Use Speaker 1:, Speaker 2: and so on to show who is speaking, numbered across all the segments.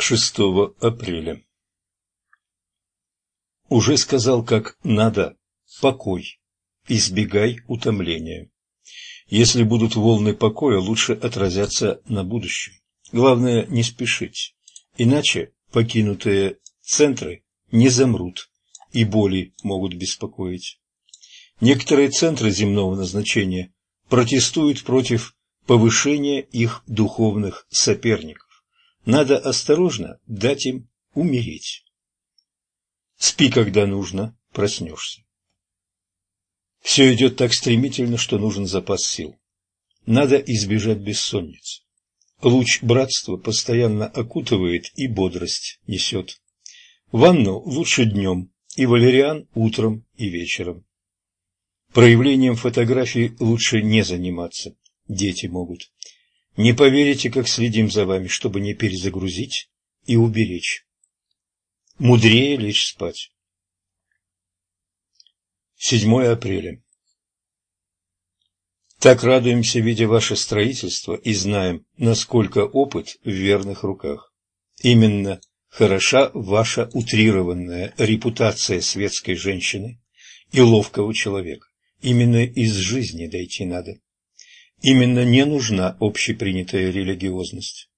Speaker 1: 6 апреля. Уже сказал, как надо покой, избегай утомления. Если будут волны покоя, лучше отразятся на будущем. Главное не спешить, иначе покинутые центры не замрут и боли могут беспокоить. Некоторые центры земного назначения протестуют против повышения их духовных соперников. Надо осторожно дать им умереть. Спи, когда нужно, проснешься. Все идет так стремительно, что нужен запас сил. Надо избежать бессонницы. Луч братства постоянно окутывает и бодрость несет. Ванну лучше днем, и валериан утром и вечером. Проявлением фотографий лучше не заниматься, дети могут. Не поверите, как следим за вами, чтобы не перезагрузить и уберечь. Мудрее лечь спать. 7 апреля. Так радуемся, видя ваше строительство, и знаем, насколько опыт в верных руках. Именно хороша ваша утрированная репутация светской женщины и ловкого человека. Именно из жизни дойти надо. Именно не нужна общепринятая религиозность.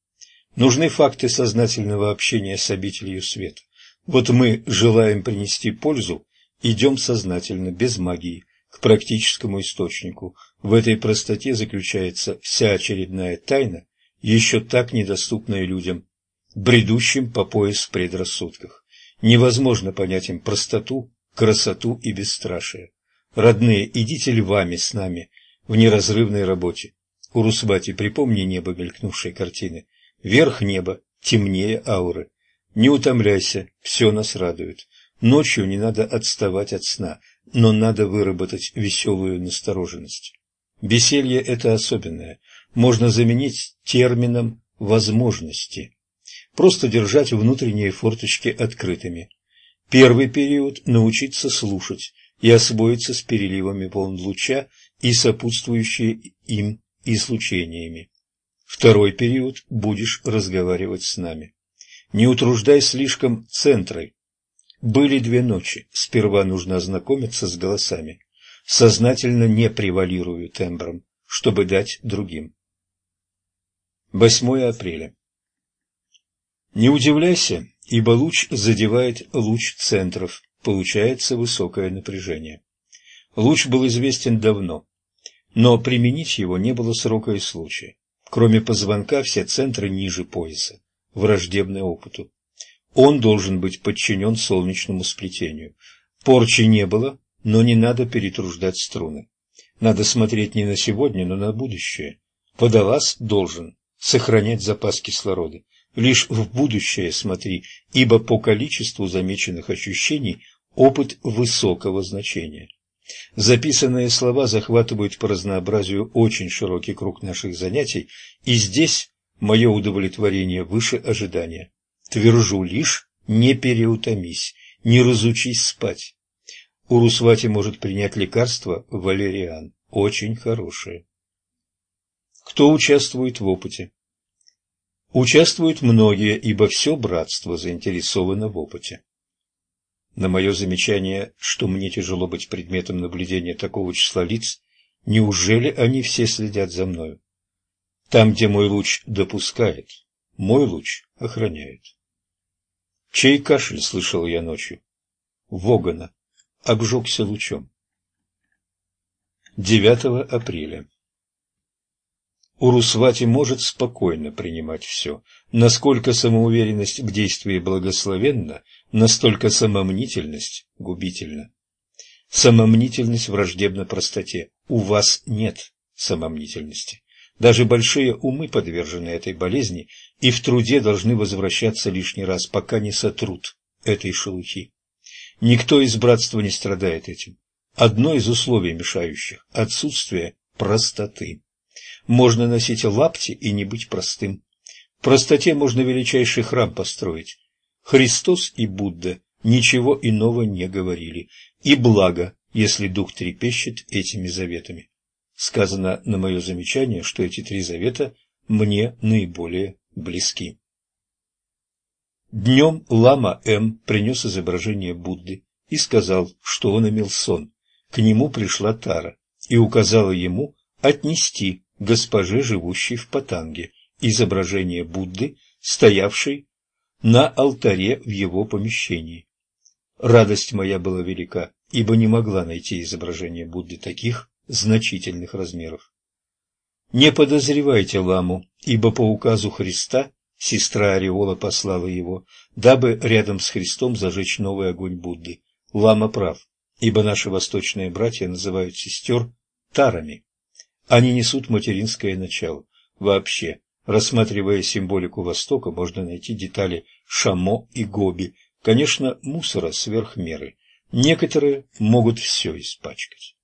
Speaker 1: Нужны факты сознательного общения с обителью света. Вот мы желаем принести пользу, идем сознательно, без магии, к практическому источнику. В этой простоте заключается вся очередная тайна, еще так недоступная людям, бредущим по пояс в предрассудках. Невозможно понять им простоту, красоту и бесстрашие. Родные, идите львами с нами, в неразрывной работе. Урусбати, припомни небо мелькнувшей картины. Верх неба, темнее ауры. Не утомляйся, все нас радует. Ночью не надо отставать от сна, но надо выработать веселую настороженность. Веселье – это особенное. Можно заменить термином «возможности». Просто держать внутренние форточки открытыми. Первый период – научиться слушать и освоиться с переливами волн луча и сопутствующие им излучениями. Второй период будешь разговаривать с нами. Не утруждай слишком центры. Были две ночи. Сперва нужно ознакомиться с голосами. Сознательно не превалирую тембром, чтобы дать другим. 8 апреля. Не удивляйся, ибо луч задевает луч центров, получается высокое напряжение. Луч был известен давно, но применить его не было срока и случая. Кроме позвонка, все центры ниже пояса, враждебны опыту. Он должен быть подчинен солнечному сплетению. Порчи не было, но не надо перетруждать струны. Надо смотреть не на сегодня, но на будущее. Водолаз должен сохранять запас кислорода. Лишь в будущее смотри, ибо по количеству замеченных ощущений опыт высокого значения. Записанные слова захватывают по разнообразию очень широкий круг наших занятий, и здесь мое удовлетворение выше ожидания. Твержу лишь, не переутомись, не разучись спать. Урусвати может принять лекарство валериан, очень хорошее. Кто участвует в опыте? Участвуют многие, ибо все братство заинтересовано в опыте. На мое замечание, что мне тяжело быть предметом наблюдения такого числа лиц, неужели они все следят за мною? Там, где мой луч допускает, мой луч охраняет. Чей кашель слышал я ночью? Вогана. Обжегся лучом. 9 апреля. Урусвати может спокойно принимать все. Насколько самоуверенность в действии благословенна, настолько самомнительность губительна. Самомнительность враждебна простоте. У вас нет самомнительности. Даже большие умы подвержены этой болезни и в труде должны возвращаться лишний раз, пока не сотрут этой шелухи. Никто из братства не страдает этим. Одно из условий мешающих – отсутствие простоты. Можно носить лапти и не быть простым. В простоте можно величайший храм построить. Христос и Будда ничего иного не говорили. И благо, если дух трепещет этими заветами. Сказано на мое замечание, что эти три завета мне наиболее близки. Днем лама М принес изображение Будды и сказал, что он имел сон. К нему пришла Тара и указала ему отнести госпоже, живущей в Патанге, изображение Будды, стоявшей на алтаре в его помещении. Радость моя была велика, ибо не могла найти изображение Будды таких значительных размеров. Не подозревайте ламу, ибо по указу Христа сестра Ореола послала его, дабы рядом с Христом зажечь новый огонь Будды. Лама прав, ибо наши восточные братья называют сестер тарами. Они несут материнское начало. Вообще, рассматривая символику Востока, можно найти детали Шамо и Гоби, конечно, мусора сверх меры. Некоторые могут все испачкать.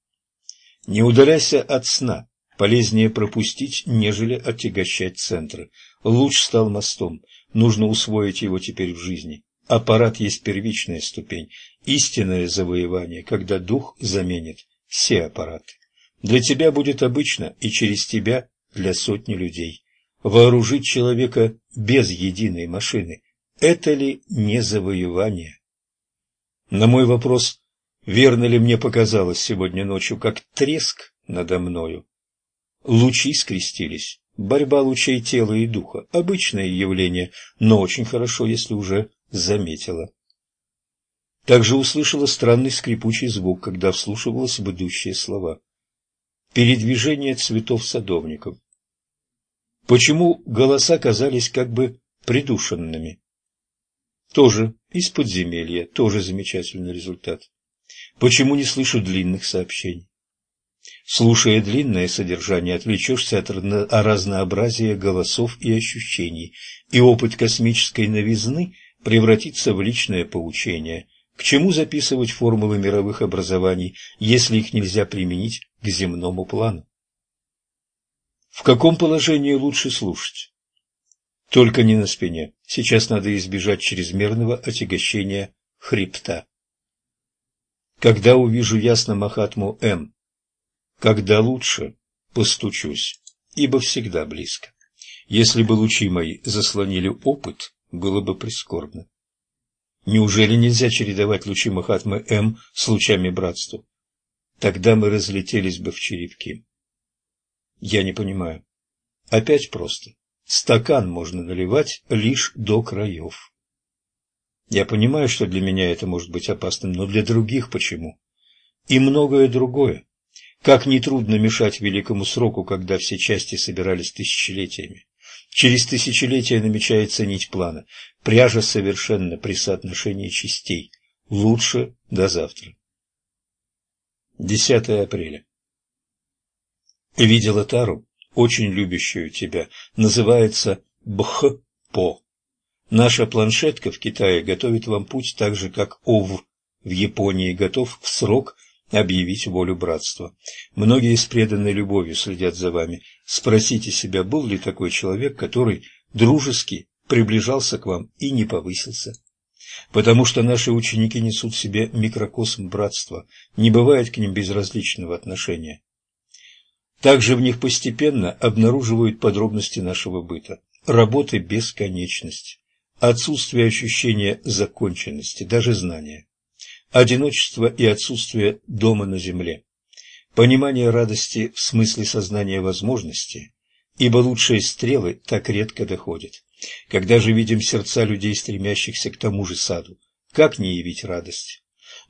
Speaker 1: Не удаляйся от сна, полезнее пропустить, нежели отягощать центры. Луч стал мостом, нужно усвоить его теперь в жизни. Аппарат есть первичная ступень, истинное завоевание, когда дух заменит все аппараты. Для тебя будет обычно, и через тебя для сотни людей. Вооружить человека без единой машины – это ли не завоевание? На мой вопрос, верно ли мне показалось сегодня ночью, как треск надо мною, лучи скрестились. Борьба лучей тела и духа – обычное явление, но очень хорошо, если уже заметила. Также услышала странный скрипучий звук, когда вслушивалась в идущие слова передвижение цветов садовников. Почему голоса казались как бы придушенными? Тоже из подземелья, тоже замечательный результат. Почему не слышу длинных сообщений? Слушая длинное содержание, отвлечешься от разнообразия голосов и ощущений, и опыт космической новизны превратится в личное поучение. К чему записывать формулы мировых образований, если их нельзя применить к земному плану. В каком положении лучше слушать? Только не на спине. Сейчас надо избежать чрезмерного отягощения хребта. Когда увижу ясно Махатму М, когда лучше, постучусь, ибо всегда близко. Если бы лучи мои заслонили опыт, было бы прискорбно. Неужели нельзя чередовать лучи Махатмы М с лучами братства? Тогда мы разлетелись бы в черепки. Я не понимаю. Опять просто. Стакан можно наливать лишь до краев. Я понимаю, что для меня это может быть опасным, но для других почему? И многое другое. Как нетрудно мешать великому сроку, когда все части собирались тысячелетиями. Через тысячелетия намечается нить плана. Пряжа совершенно при соотношении частей. Лучше до завтра. 10 апреля. Видела Тару, очень любящую тебя, называется Бх-По. Наша планшетка в Китае готовит вам путь так же, как ОВ в Японии готов в срок объявить волю братства. Многие с преданной любовью следят за вами. Спросите себя, был ли такой человек, который дружески приближался к вам и не повысился потому что наши ученики несут в себе микрокосм братства, не бывает к ним безразличного отношения. Также в них постепенно обнаруживают подробности нашего быта, работы бесконечность, отсутствие ощущения законченности, даже знания, одиночество и отсутствие дома на земле, понимание радости в смысле сознания возможности, ибо лучшие стрелы так редко доходят. Когда же видим сердца людей, стремящихся к тому же саду, как не явить радость?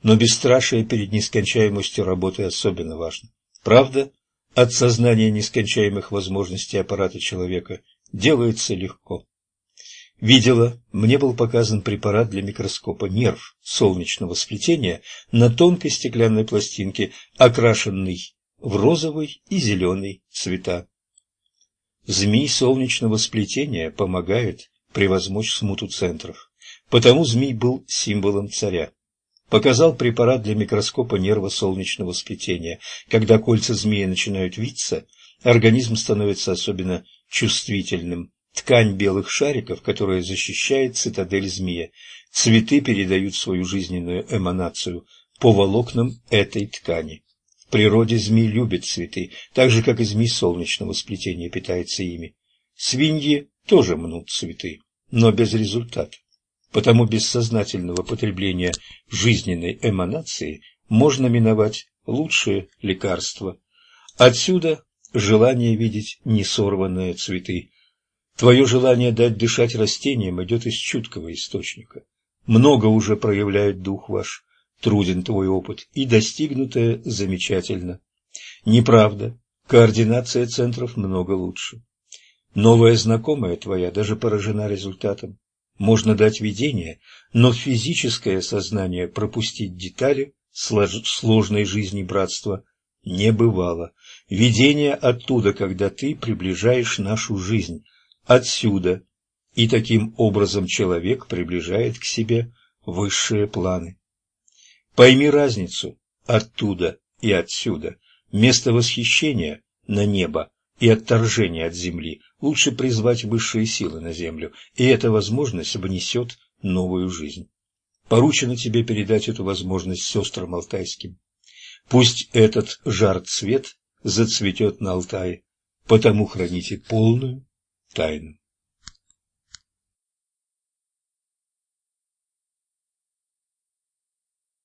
Speaker 1: Но бесстрашие перед нескончаемостью работы особенно важно. Правда, от сознания нескончаемых возможностей аппарата человека делается легко. Видела, мне был показан препарат для микроскопа нерв солнечного сплетения на тонкой стеклянной пластинке, окрашенный в розовый и зеленый цвета. Змей солнечного сплетения помогают превозмочь смуту центров. Потому змей был символом царя. Показал препарат для микроскопа нерва солнечного сплетения. Когда кольца змеи начинают виться, организм становится особенно чувствительным. Ткань белых шариков, которая защищает цитадель змея. Цветы передают свою жизненную эманацию по волокнам этой ткани. В природе змей любят цветы, так же, как и змей солнечного сплетения питается ими. Свиньи тоже мнут цветы, но без результата. потому бессознательного потребления жизненной эманации можно миновать лучшие лекарства. Отсюда желание видеть несорванные цветы. Твое желание дать дышать растениям идет из чуткого источника. Много уже проявляет дух ваш, труден твой опыт, и достигнутое замечательно. Неправда, координация центров много лучше. Новая знакомая твоя даже поражена результатом. Можно дать видение, но физическое сознание пропустить детали сложной жизни братства не бывало. Видение оттуда, когда ты приближаешь нашу жизнь, отсюда, и таким образом человек приближает к себе высшие планы. Пойми разницу оттуда и отсюда. Место восхищения на небо и отторжения от земли лучше призвать высшие силы на землю, и эта возможность внесет новую жизнь. Поручено тебе передать эту возможность сестрам алтайским. Пусть этот жар-цвет зацветет на Алтае, потому храните полную down